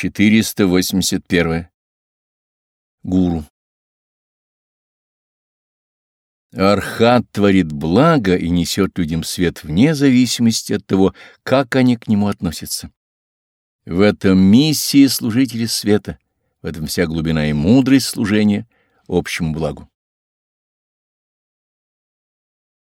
481. Гуру. Архат творит благо и несет людям свет вне зависимости от того, как они к нему относятся. В этом миссии служители света, в этом вся глубина и мудрость служения общему благу.